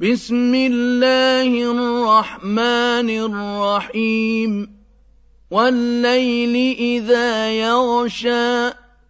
بسم الله الرحمن الرحيم. والليل إذا يغشى